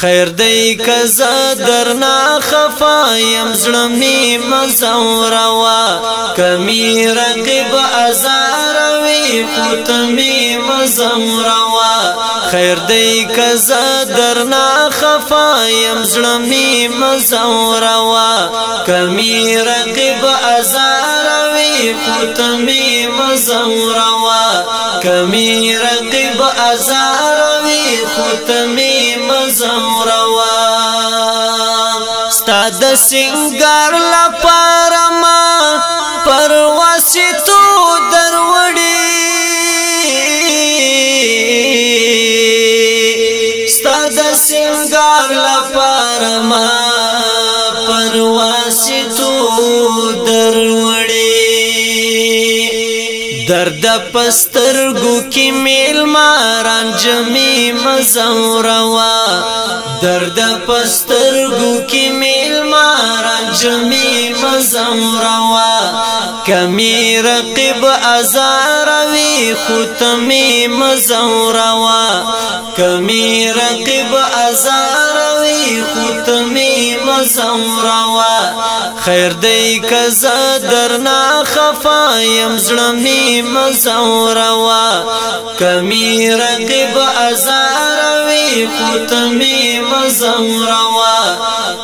خیر دی کزا درنا خفا یم زړمی مزورا وا کمی رقیب ازار وی خطمی مزورا وا خیر دی کزا درنا خفا یم زړمی مزورا وا کمی رقیب ازار وی خطمی مزورا وا کمی رقیب ازار وی خطمی زوروا ستا د سنگار لپاره ما پر واسطو دروړي ستا د سنگار لپاره ما پر واسطو دروړي درد پسترګو کې میل ماران جمی مزوروا درد پسترګو کې میل ماران جمی مزوروا کمی رقیب ازاروي ختمي مزوروا کمی رقیب ازاروي ختمي مزوروا خیر دی کزا درنا خفا یم زړمی مزوروا کمی رقیب ازاروی خطمی مزوروا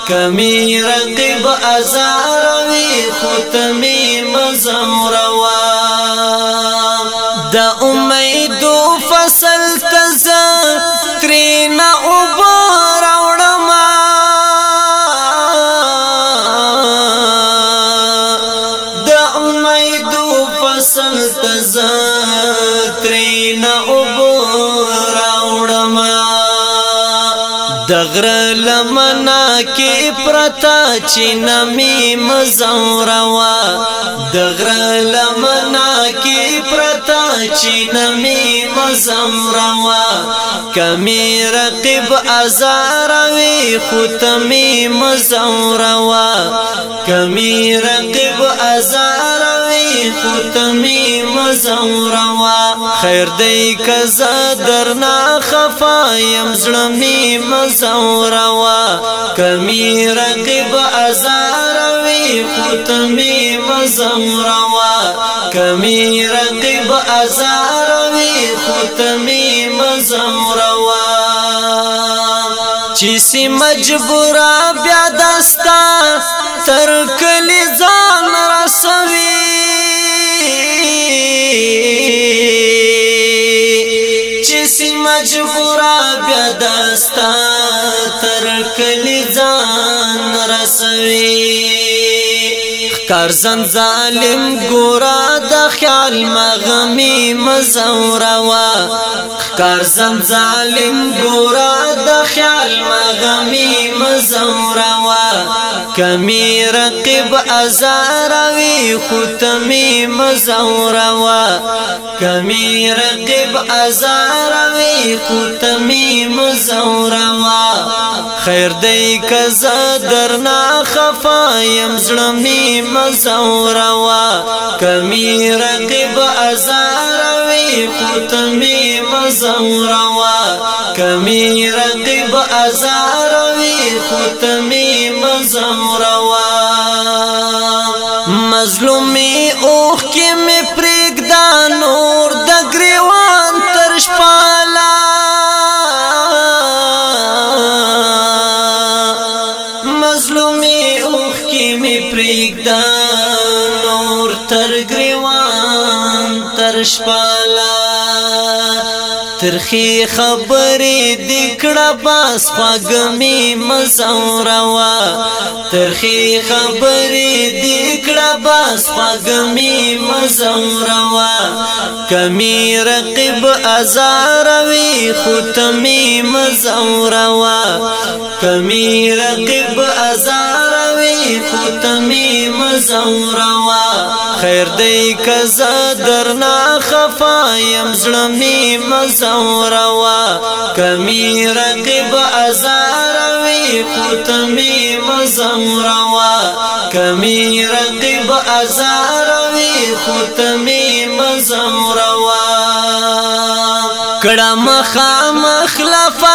کمی رقیب ازاروی خطمی مزوروا دا امیدو فصل تزا ترینا اوب فصل تزترین اوبو راوړما دغر لمنا کې پرتا چې نمې مزوروا دغر لمنا کې پرتا چې نمې مزوروا کمی رقیب ازاروي ختمې مزوروا کمی رقیب ازاروي دی خودمی مزوروا خیر دی کزا درنا خفا یم زړمی مزوروا کمی رقیب ازاروی خودمی مزوروا کمی رقیب ازاروی خودمی مزوروا چې سي مجبورا بیا دستا تر کلی ځا چې خورا بیا دستا تر کلی ځان رسوي کرزن ظالم ګورا د خیال مغمی مزوروا کرزن ظالم ګورا د خیال مغمی مزوروا کمی رقیب ازاروی ختمی مزوروا کمی رقیب ازاروی ختمی مزوروا خیر دی کزا درنا خفایم زړمی مزوروا کمی رقیب ازاروی قطمی مزوروا کمی رقیب ازاروی قطمی مزوروا مظلومی اوخ کې مې پر وام تر شپالا ترخی خبرې دکړه باس خواګمی مزوروا ترخی خبرې دکړه باس خواګمی مزوروا کمی رقیب ازاروي ختمی مزوروا کمی رقیب ازاروي ختمی مزوروا خیر دی کزا درنا خفا یم زړمی مزوروا کمی رقیب ازاروی خرتمی مزوروا کمی رقیب ازاروی خرتمی مزوروا کړه مخا مخلفا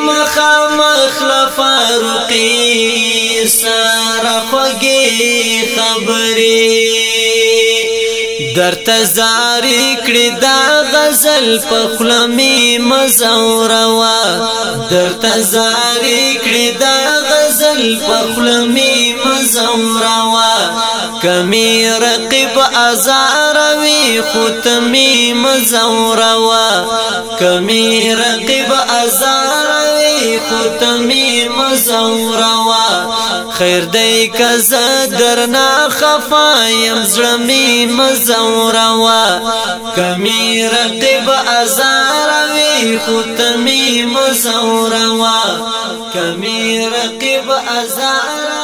مخ مخلف رقي سر خوږي خبري درته زاري کړي دا غزل په خلمي مزوروا درته زاري کړي دا غزل په خلمي مزوروا کمی رقیب ازاروی خود می مزوروا کمی رقیب ازاروی خلق تمی مزوروا خیر دی کز درنا خفا یم زړمی مزوروا کمی رقیب ازاروی خو تمی مزوروا کمی رقیب ازاروی